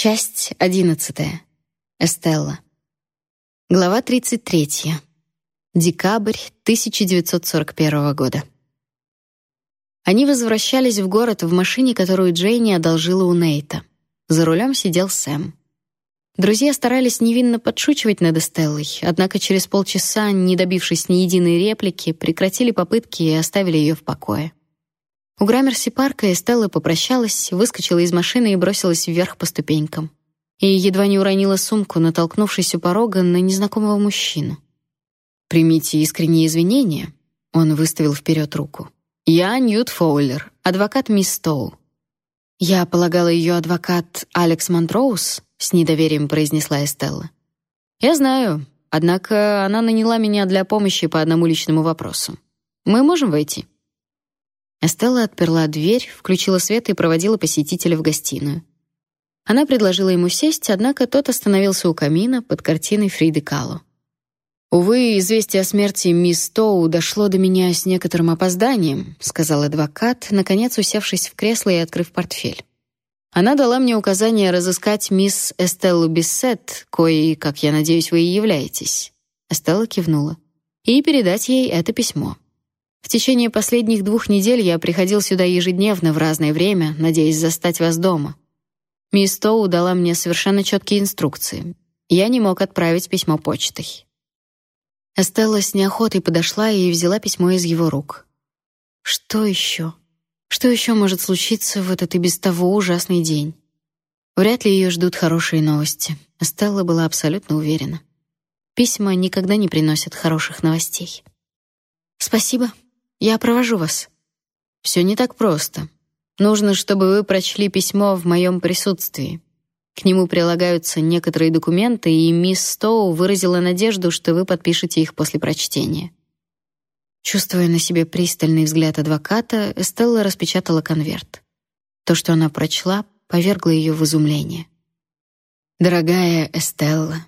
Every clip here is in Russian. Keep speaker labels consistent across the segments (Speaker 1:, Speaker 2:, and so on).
Speaker 1: Часть одиннадцатая. Эстелла. Глава 33. Декабрь 1941 года. Они возвращались в город в машине, которую Джейни одолжила у Нейта. За рулем сидел Сэм. Друзья старались невинно подшучивать над Эстеллой, однако через полчаса, не добившись ни единой реплики, прекратили попытки и оставили ее в покое. У Граммерси-парка Эстелла попрощалась, выскочила из машины и бросилась вверх по ступенькам. И едва не уронила сумку, натолкнувшись у порога на незнакомого мужчину. «Примите искренние извинения», — он выставил вперед руку. «Я Ньют Фоулер, адвокат мисс Стоу». «Я полагала, ее адвокат Алекс Монтроуз?» с недоверием произнесла Эстелла. Я знаю, однако она наняла меня для помощи по одному личному вопросу. Мы можем войти. Эстелла отперла дверь, включила свет и проводила посетителя в гостиную. Она предложила ему сесть, однако тот остановился у камина под картиной Фриды Кало. Увы, известие о смерти мисс Тоу дошло до меня с некоторым опозданием, сказал адвокат, наконец усевшись в кресло и открыв портфель. Она дала мне указание разыскать мисс Эстеллу Биссет, коей, как я надеюсь, вы и являетесь. Эстелла кивнула. И передать ей это письмо. В течение последних двух недель я приходил сюда ежедневно в разное время, надеясь застать вас дома. Мисс Тоу дала мне совершенно четкие инструкции. Я не мог отправить письмо почтой. Эстелла с неохотой подошла и взяла письмо из его рук. Что еще? Что еще может случиться в этот и без того ужасный день? Вряд ли ее ждут хорошие новости. Стелла была абсолютно уверена. Письма никогда не приносят хороших новостей. Спасибо. Я провожу вас. Все не так просто. Нужно, чтобы вы прочли письмо в моем присутствии. К нему прилагаются некоторые документы, и мисс Стоу выразила надежду, что вы подпишете их после прочтения. Чувствуя на себе пристальный взгляд адвоката, Эстелла распечатала конверт. То, что она прочла, повергло ее в изумление. Дорогая Эстелла,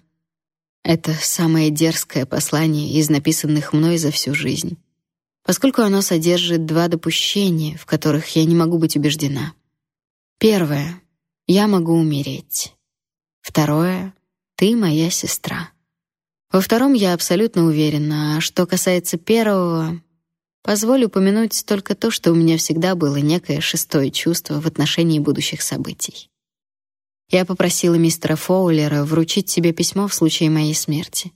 Speaker 1: это самое дерзкое послание из написанных мной за всю жизнь, поскольку оно содержит два допущения, в которых я не могу быть убеждена. Первое я могу умереть. Второе ты моя сестра. Во втором я абсолютно уверена, а что касается первого, позволю упомянуть только то, что у меня всегда было некое шестое чувство в отношении будущих событий. Я попросила мистера Фоулера вручить тебе письмо в случае моей смерти.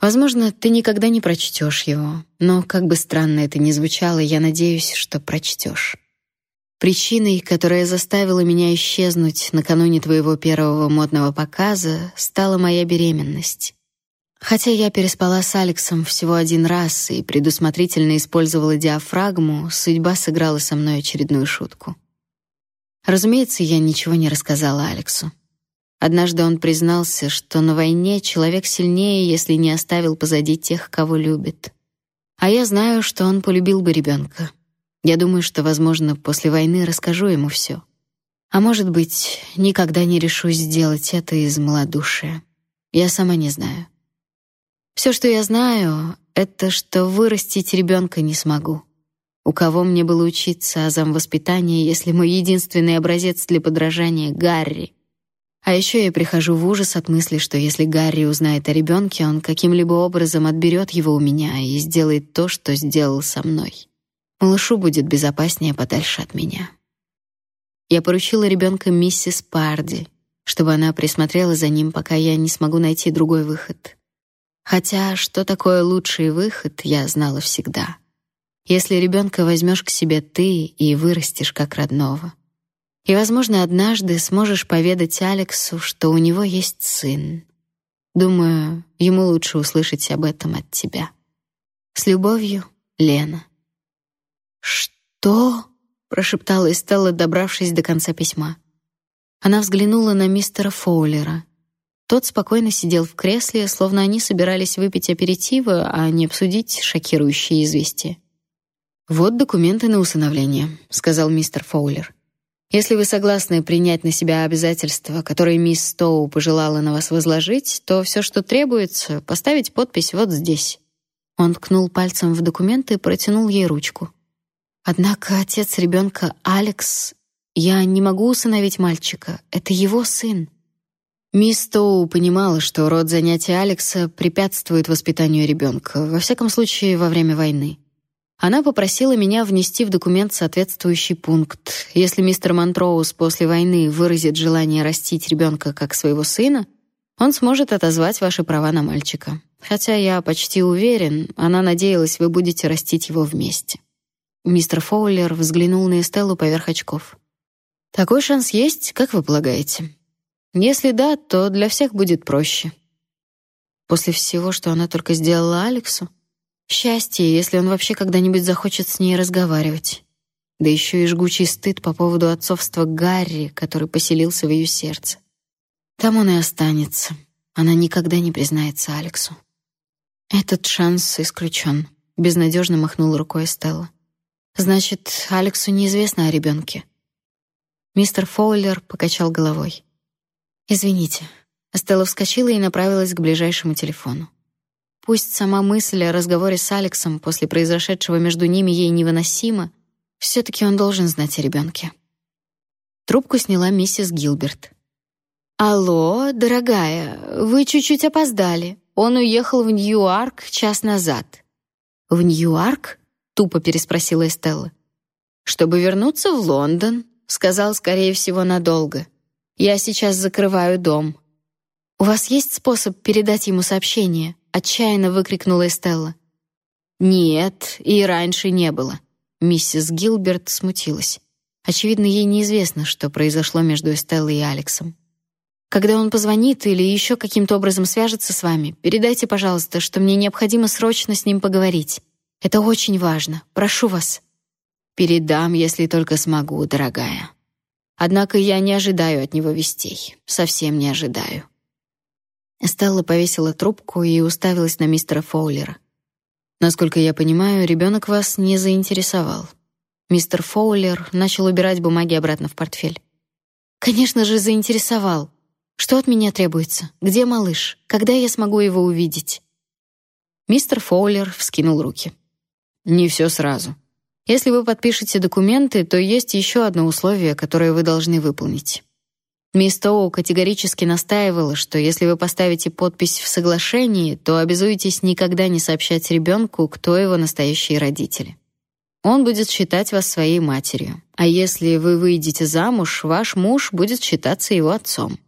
Speaker 1: Возможно, ты никогда не прочтешь его, но как бы странно это ни звучало, я надеюсь, что прочтешь. Причиной, которая заставила меня исчезнуть накануне твоего первого модного показа, стала моя беременность. Хотя я переспала с Алексом всего один раз и предусмотрительно использовала диафрагму, судьба сыграла со мной очередную шутку. Разумеется, я ничего не рассказала Алексу. Однажды он признался, что на войне человек сильнее, если не оставил позади тех, кого любит. А я знаю, что он полюбил бы ребенка. Я думаю, что, возможно, после войны расскажу ему все. А может быть, никогда не решусь сделать это из малодушия. Я сама не знаю. Все, что я знаю, это что вырастить ребенка не смогу. У кого мне было учиться азам воспитания, если мой единственный образец для подражания Гарри? А еще я прихожу в ужас от мысли, что если Гарри узнает о ребенке, он каким-либо образом отберет его у меня и сделает то, что сделал со мной. Малышу будет безопаснее подальше от меня. Я поручила ребенка миссис Парди, чтобы она присмотрела за ним, пока я не смогу найти другой выход. Хотя что такое лучший выход, я знала всегда. Если ребенка возьмешь к себе ты и вырастешь как родного. И, возможно, однажды сможешь поведать Алексу, что у него есть сын. Думаю, ему лучше услышать об этом от тебя. С любовью, Лена. Что? прошептала Эстелла, добравшись до конца письма. Она взглянула на мистера Фоулера. Тот спокойно сидел в кресле, словно они собирались выпить аперитива, а не обсудить шокирующие известия. «Вот документы на усыновление», — сказал мистер Фоулер. «Если вы согласны принять на себя обязательства, которые мисс Стоу пожелала на вас возложить, то все, что требуется, поставить подпись вот здесь». Он ткнул пальцем в документы и протянул ей ручку. Однако отец ребенка Алекс Я не могу усыновить мальчика. Это его сын. Мисс Тоу понимала, что род занятий Алекса препятствует воспитанию ребенка, во всяком случае, во время войны. Она попросила меня внести в документ соответствующий пункт. Если мистер Монтроуз после войны выразит желание растить ребенка как своего сына, он сможет отозвать ваши права на мальчика. Хотя я почти уверен, она надеялась, вы будете растить его вместе. Мистер Фоулер взглянул на Эстеллу поверх очков. Такой шанс есть, как вы полагаете? Если да, то для всех будет проще. После всего, что она только сделала Алексу, счастье, если он вообще когда-нибудь захочет с ней разговаривать. Да еще и жгучий стыд по поводу отцовства Гарри, который поселился в ее сердце. Там он и останется. Она никогда не признается Алексу. Этот шанс исключен. Безнадежно махнула рукой Стелла. Значит, Алексу неизвестно о ребенке. Мистер Фоулер покачал головой. Извините. Стелла вскочила и направилась к ближайшему телефону. Пусть сама мысль о разговоре с Алексом после произошедшего между ними ей невыносима, все таки он должен знать о ребенке. Трубку сняла миссис Гилберт. «Алло, дорогая, вы чуть-чуть опоздали. Он уехал в Нью-Арк час назад». «В Нью-Арк?» — тупо переспросила Эстелла. «Чтобы вернуться в Лондон», — сказал, скорее всего, надолго. «Я сейчас закрываю дом». «У вас есть способ передать ему сообщение?» — отчаянно выкрикнула Эстелла. «Нет, и раньше не было». Миссис Гилберт смутилась. Очевидно, ей неизвестно, что произошло между Эстеллой и Алексом. Когда он позвонит или еще каким-то образом свяжется с вами, передайте, пожалуйста, что мне необходимо срочно с ним поговорить. Это очень важно. Прошу вас. Передам, если только смогу, дорогая. Однако я не ожидаю от него вестей. Совсем не ожидаю. Стелла повесила трубку и уставилась на мистера Фоулера. Насколько я понимаю, ребенок вас не заинтересовал. Мистер Фоулер начал убирать бумаги обратно в портфель. Конечно же, заинтересовал. Что от меня требуется? Где малыш? Когда я смогу его увидеть? Мистер Фоулер вскинул руки. Не все сразу. Если вы подпишете документы, то есть еще одно условие, которое вы должны выполнить. Мисс Тоу категорически настаивала, что если вы поставите подпись в соглашении, то обязуетесь никогда не сообщать ребенку, кто его настоящие родители. Он будет считать вас своей матерью. А если вы выйдете замуж, ваш муж будет считаться его отцом.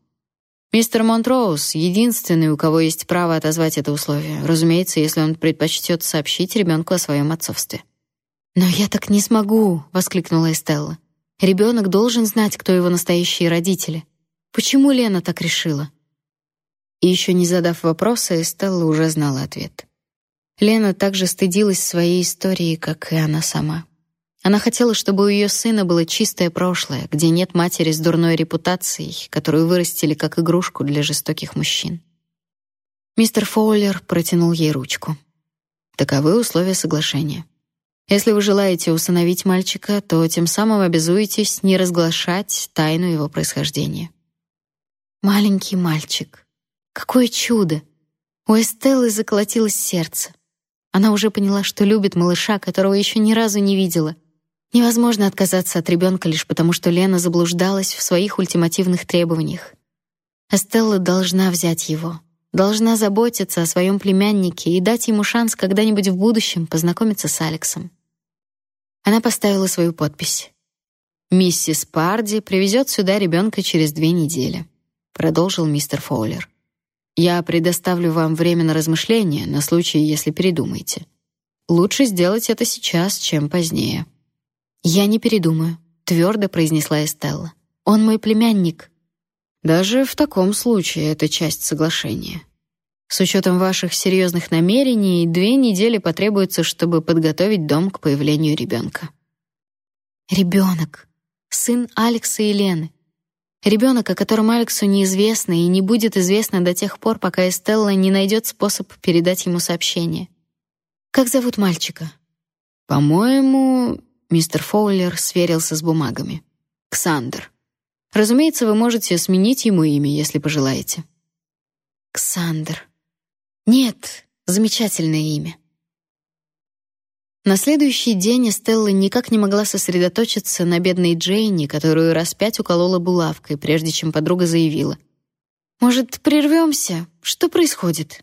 Speaker 1: Мистер Монтроуз — единственный, у кого есть право отозвать это условие, разумеется, если он предпочтет сообщить ребенку о своем отцовстве. «Но я так не смогу!» — воскликнула Эстелла. «Ребенок должен знать, кто его настоящие родители. Почему Лена так решила?» И еще не задав вопроса, Эстелла уже знала ответ. Лена также стыдилась своей истории, как и она сама. Она хотела, чтобы у ее сына было чистое прошлое, где нет матери с дурной репутацией, которую вырастили как игрушку для жестоких мужчин. Мистер Фоулер протянул ей ручку. Таковы условия соглашения. Если вы желаете усыновить мальчика, то тем самым обязуетесь не разглашать тайну его происхождения. Маленький мальчик. Какое чудо! У Эстеллы заколотилось сердце. Она уже поняла, что любит малыша, которого еще ни разу не видела, Невозможно отказаться от ребенка лишь потому, что Лена заблуждалась в своих ультимативных требованиях. Эстелла должна взять его, должна заботиться о своем племяннике и дать ему шанс когда-нибудь в будущем познакомиться с Алексом. Она поставила свою подпись. Миссис Парди привезет сюда ребенка через две недели, продолжил мистер Фоулер. Я предоставлю вам время на размышления на случай, если передумаете. Лучше сделать это сейчас, чем позднее. «Я не передумаю», — твердо произнесла Эстелла. «Он мой племянник». «Даже в таком случае это часть соглашения. С учетом ваших серьезных намерений, две недели потребуется, чтобы подготовить дом к появлению ребенка». Ребенок. Сын Алекса и Лены. Ребенок, о котором Алексу неизвестно и не будет известно до тех пор, пока Эстелла не найдет способ передать ему сообщение. «Как зовут мальчика?» «По-моему, Мистер Фоулер сверился с бумагами. Ксандр. Разумеется, вы можете сменить ему имя, если пожелаете. Ксандр. Нет, замечательное имя. На следующий день Стелла никак не могла сосредоточиться на бедной Джейни, которую раз пять уколола булавкой, прежде чем подруга заявила: "Может, прервемся? Что происходит?"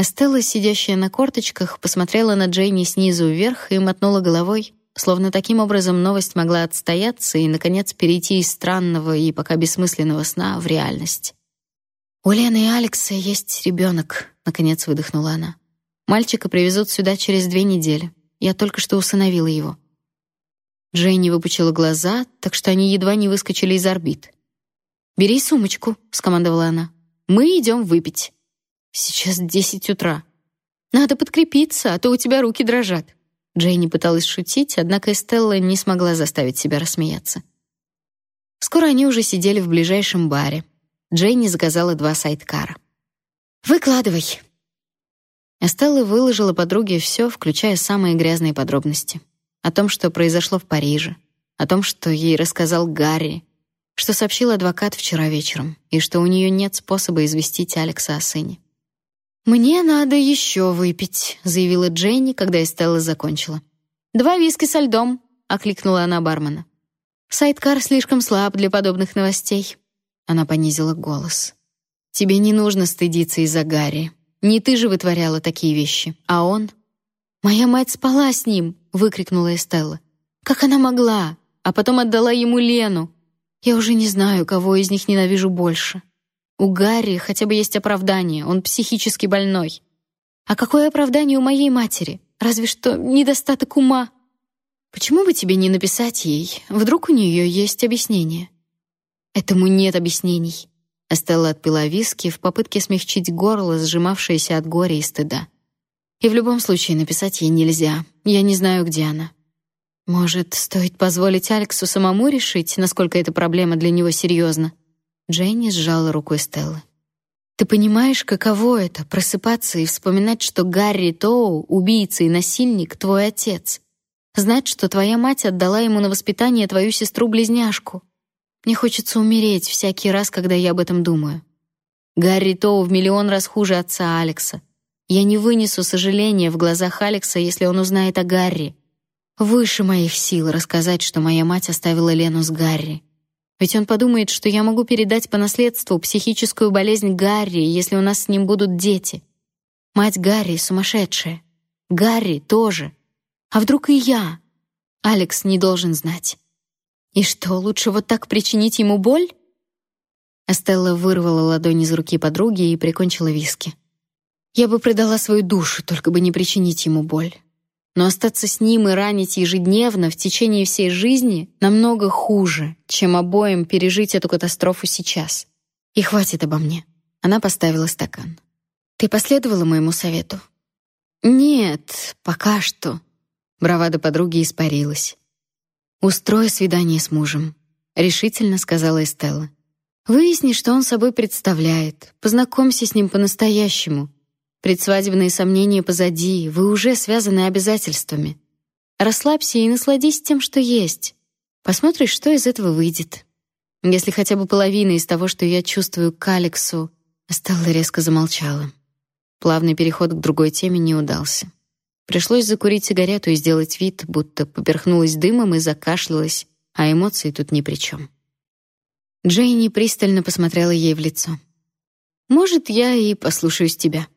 Speaker 1: Стелла, сидящая на корточках, посмотрела на Джейни снизу вверх и мотнула головой, словно таким образом новость могла отстояться и наконец перейти из странного и пока бессмысленного сна в реальность. У Лены и Алекса есть ребенок, наконец выдохнула она. Мальчика привезут сюда через две недели. Я только что усыновила его. Джейни выпучила глаза, так что они едва не выскочили из орбит. «Бери сумочку», — скомандовала она. «Мы идем выпить». «Сейчас десять утра. Надо подкрепиться, а то у тебя руки дрожат». Джейни пыталась шутить, однако Эстелла не смогла заставить себя рассмеяться. Скоро они уже сидели в ближайшем баре. Джейни заказала два сайдкара. «Выкладывай». Эстелла выложила подруге все, включая самые грязные подробности. О том, что произошло в Париже, о том, что ей рассказал Гарри, что сообщил адвокат вчера вечером, и что у нее нет способа известить Алекса о сыне. «Мне надо еще выпить», — заявила Дженни, когда Эстелла закончила. «Два виски со льдом», — окликнула она бармена. «Сайдкар слишком слаб для подобных новостей». Она понизила голос. «Тебе не нужно стыдиться из-за Гарри. Не ты же вытворяла такие вещи, а он...» «Моя мать спала с ним!» — выкрикнула Эстелла. «Как она могла? А потом отдала ему Лену. Я уже не знаю, кого из них ненавижу больше. У Гарри хотя бы есть оправдание, он психически больной. А какое оправдание у моей матери? Разве что недостаток ума. Почему бы тебе не написать ей? Вдруг у нее есть объяснение. Этому нет объяснений. Эстелла отпила виски в попытке смягчить горло, сжимавшееся от горя и стыда. И в любом случае написать ей нельзя. Я не знаю, где она. Может, стоит позволить Алексу самому решить, насколько эта проблема для него серьезна? Дженни сжала рукой Стеллы. Ты понимаешь, каково это просыпаться и вспоминать, что Гарри Тоу, убийца и насильник, твой отец. Знать, что твоя мать отдала ему на воспитание твою сестру-близняшку. Мне хочется умереть всякий раз, когда я об этом думаю. Гарри Тоу в миллион раз хуже отца Алекса. Я не вынесу сожаления в глазах Алекса, если он узнает о Гарри. Выше моих сил рассказать, что моя мать оставила Лену с Гарри. Ведь он подумает, что я могу передать по наследству психическую болезнь Гарри, если у нас с ним будут дети. Мать Гарри сумасшедшая. Гарри тоже. А вдруг и я? Алекс не должен знать. И что, лучше вот так причинить ему боль? Эстелла вырвала ладонь из руки подруги и прикончила виски. Я бы предала свою душу, только бы не причинить ему боль. Но остаться с ним и ранить ежедневно в течение всей жизни намного хуже, чем обоим пережить эту катастрофу сейчас. И хватит обо мне. Она поставила стакан. Ты последовала моему совету? Нет, пока что. Бравада подруги испарилась. Устрой свидание с мужем, решительно сказала Эстелла. Выясни, что он собой представляет. Познакомься с ним по-настоящему. Предсвадебные сомнения позади, вы уже связаны обязательствами. Расслабься и насладись тем, что есть. Посмотришь, что из этого выйдет. Если хотя бы половина из того, что я чувствую к Алексу, Стелла резко замолчала. Плавный переход к другой теме не удался. Пришлось закурить сигарету и сделать вид, будто поперхнулась дымом и закашлялась, а эмоции тут ни при чем. Джейни пристально посмотрела ей в лицо. Может, я и послушаюсь тебя.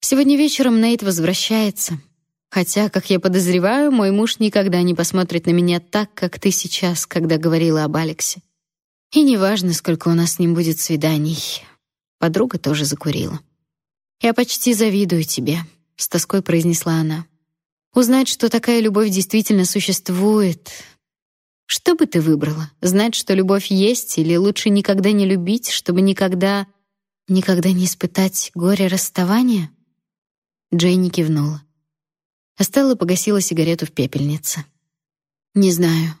Speaker 1: Сегодня вечером Нейт возвращается. Хотя, как я подозреваю, мой муж никогда не посмотрит на меня так, как ты сейчас, когда говорила об Алексе. И неважно, сколько у нас с ним будет свиданий. Подруга тоже закурила. Я почти завидую тебе, с тоской произнесла она. Узнать, что такая любовь действительно существует. Что бы ты выбрала? Знать, что любовь есть, или лучше никогда не любить, чтобы никогда никогда не испытать горе расставания? Джейни кивнула. Остелла погасила сигарету в пепельнице. Не знаю.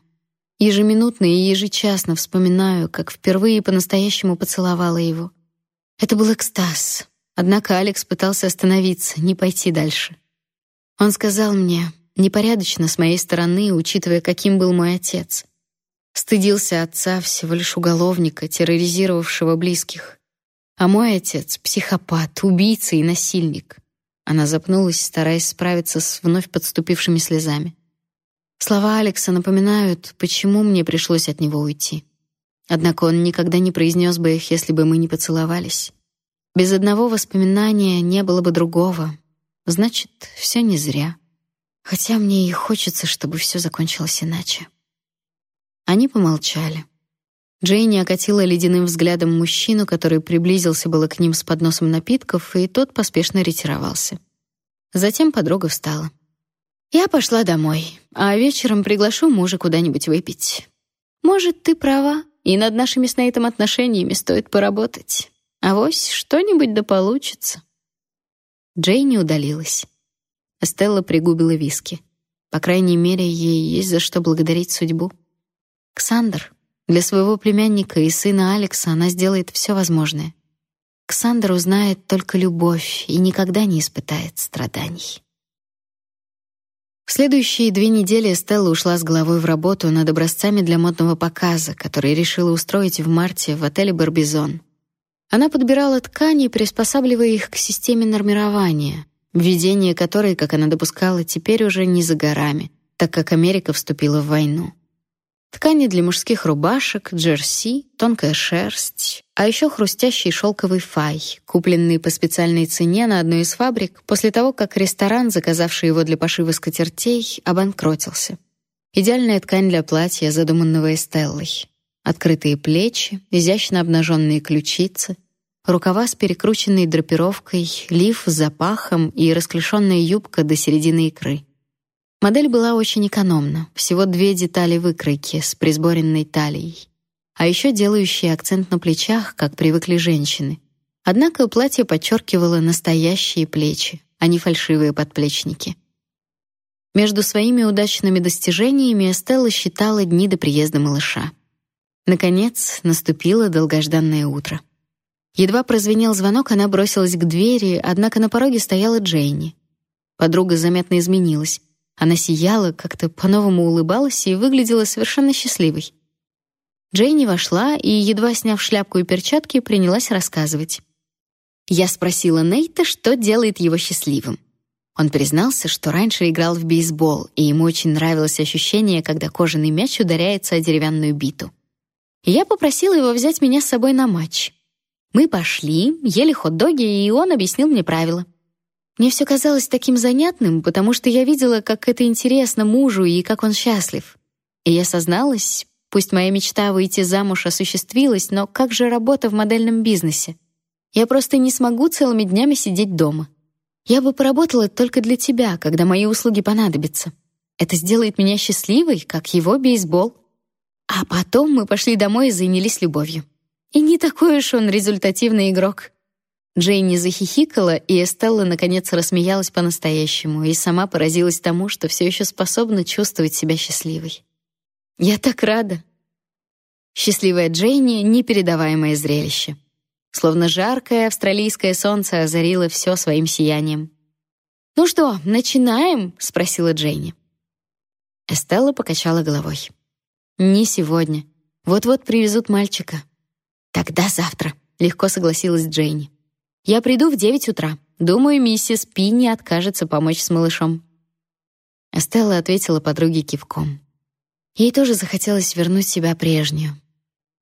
Speaker 1: Ежеминутно и ежечасно вспоминаю, как впервые по-настоящему поцеловала его. Это был экстаз. Однако Алекс пытался остановиться, не пойти дальше. Он сказал мне: "Непорядочно с моей стороны, учитывая, каким был мой отец. Стыдился отца всего лишь уголовника, терроризировавшего близких. А мой отец психопат, убийца и насильник. Она запнулась, стараясь справиться с вновь подступившими слезами. Слова Алекса напоминают, почему мне пришлось от него уйти. Однако он никогда не произнес бы их, если бы мы не поцеловались. Без одного воспоминания не было бы другого. Значит, все не зря. Хотя мне и хочется, чтобы все закончилось иначе. Они помолчали. Джейни окатила ледяным взглядом мужчину, который приблизился было к ним с подносом напитков, и тот поспешно ретировался. Затем подруга встала. Я пошла домой, а вечером приглашу мужа куда-нибудь выпить. Может, ты права, и над нашими с Нейтом отношениями стоит поработать. А вось что-нибудь да получится. Джейни удалилась. Стелла пригубила виски. По крайней мере, ей есть за что благодарить судьбу. Ксандр. Для своего племянника и сына Алекса она сделает все возможное. Ксандр узнает только любовь и никогда не испытает страданий. В следующие две недели Стелла ушла с головой в работу над образцами для модного показа, который решила устроить в марте в отеле «Барбизон». Она подбирала ткани, приспосабливая их к системе нормирования, введение которой, как она допускала, теперь уже не за горами, так как Америка вступила в войну. Ткани для мужских рубашек, джерси, тонкая шерсть, а еще хрустящий шелковый фай, купленный по специальной цене на одной из фабрик после того, как ресторан, заказавший его для пошива скатертей, обанкротился. Идеальная ткань для платья, задуманного Эстеллой. Открытые плечи, изящно обнаженные ключицы, рукава с перекрученной драпировкой, лиф с запахом и расклешенная юбка до середины икры. Модель была очень экономна, всего две детали выкройки с присборенной талией, а еще делающие акцент на плечах, как привыкли женщины. Однако платье подчеркивало настоящие плечи, а не фальшивые подплечники. Между своими удачными достижениями Эстелла считала дни до приезда малыша. Наконец, наступило долгожданное утро. Едва прозвенел звонок, она бросилась к двери, однако на пороге стояла Джейни. Подруга заметно изменилась. Она сияла, как-то по-новому улыбалась и выглядела совершенно счастливой. Джейни вошла и, едва сняв шляпку и перчатки, принялась рассказывать. Я спросила Нейта, что делает его счастливым. Он признался, что раньше играл в бейсбол, и ему очень нравилось ощущение, когда кожаный мяч ударяется о деревянную биту. Я попросила его взять меня с собой на матч. Мы пошли, ели хот-доги, и он объяснил мне правила. Мне все казалось таким занятным, потому что я видела, как это интересно мужу и как он счастлив. И я созналась, пусть моя мечта выйти замуж осуществилась, но как же работа в модельном бизнесе? Я просто не смогу целыми днями сидеть дома. Я бы поработала только для тебя, когда мои услуги понадобятся. Это сделает меня счастливой, как его бейсбол. А потом мы пошли домой и занялись любовью. И не такой уж он результативный игрок. Джейни захихикала, и Эстелла наконец рассмеялась по-настоящему и сама поразилась тому, что все еще способна чувствовать себя счастливой. Я так рада. Счастливая Джейни непередаваемое зрелище. Словно жаркое австралийское солнце озарило все своим сиянием. "Ну что, начинаем?" спросила Джейни. Эстелла покачала головой. "Не сегодня. Вот-вот привезут мальчика. Тогда завтра, легко согласилась Джейни. Я приду в девять утра. Думаю, миссис Пи откажется помочь с малышом. Стелла ответила подруге кивком. Ей тоже захотелось вернуть себя прежнюю.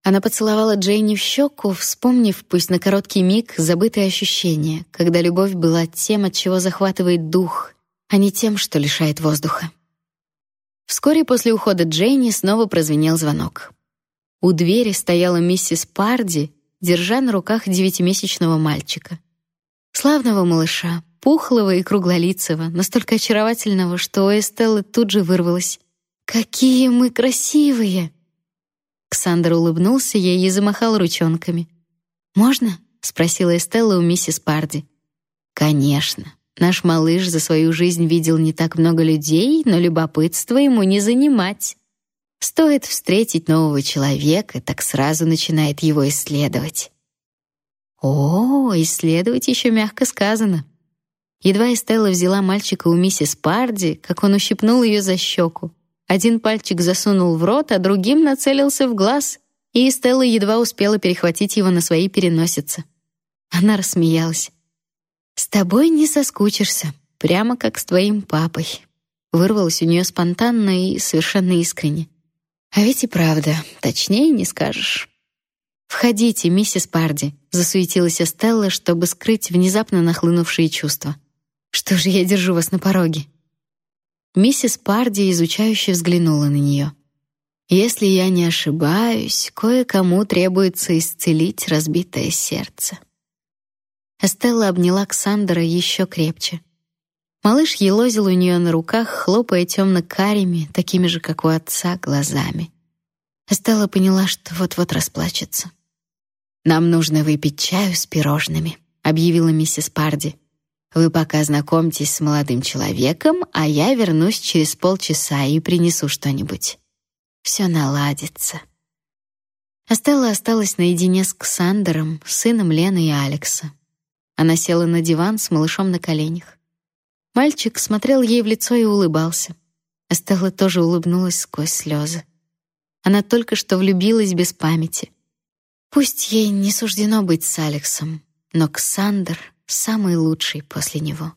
Speaker 1: Она поцеловала Джейни в щеку, вспомнив, пусть на короткий миг, забытые ощущения, когда любовь была тем, от чего захватывает дух, а не тем, что лишает воздуха. Вскоре после ухода Джейни снова прозвенел звонок. У двери стояла миссис Парди, держа на руках девятимесячного мальчика. Славного малыша, пухлого и круглолицего, настолько очаровательного, что у Эстеллы тут же вырвалось: "Какие мы красивые!" Ксандр улыбнулся ей и замахал ручонками. "Можно?" спросила Эстелла у миссис Парди. "Конечно. Наш малыш за свою жизнь видел не так много людей, но любопытство ему не занимать." Стоит встретить нового человека, так сразу начинает его исследовать. О, исследовать еще мягко сказано. Едва Эстелла взяла мальчика у миссис Парди, как он ущипнул ее за щеку. Один пальчик засунул в рот, а другим нацелился в глаз, и Эстелла едва успела перехватить его на своей переносице. Она рассмеялась. С тобой не соскучишься, прямо как с твоим папой. Вырвалось у нее спонтанно и совершенно искренне. А ведь и правда, точнее не скажешь. «Входите, миссис Парди», — засуетилась Эстелла, чтобы скрыть внезапно нахлынувшие чувства. «Что же я держу вас на пороге?» Миссис Парди изучающе взглянула на нее. «Если я не ошибаюсь, кое-кому требуется исцелить разбитое сердце». Эстелла обняла Ксандера еще крепче. Малыш елозил у нее на руках, хлопая темно-карими, такими же, как у отца, глазами. Эстелла поняла, что вот-вот расплачется. «Нам нужно выпить чаю с пирожными», — объявила миссис Парди. «Вы пока знакомьтесь с молодым человеком, а я вернусь через полчаса и принесу что-нибудь. Все наладится». Эстелла осталась наедине с Ксандером, сыном Лены и Алекса. Она села на диван с малышом на коленях. Мальчик смотрел ей в лицо и улыбался. Эстелла тоже улыбнулась сквозь слезы. Она только что влюбилась без памяти — Пусть ей не суждено быть с Алексом, но Ксандр самый лучший после него.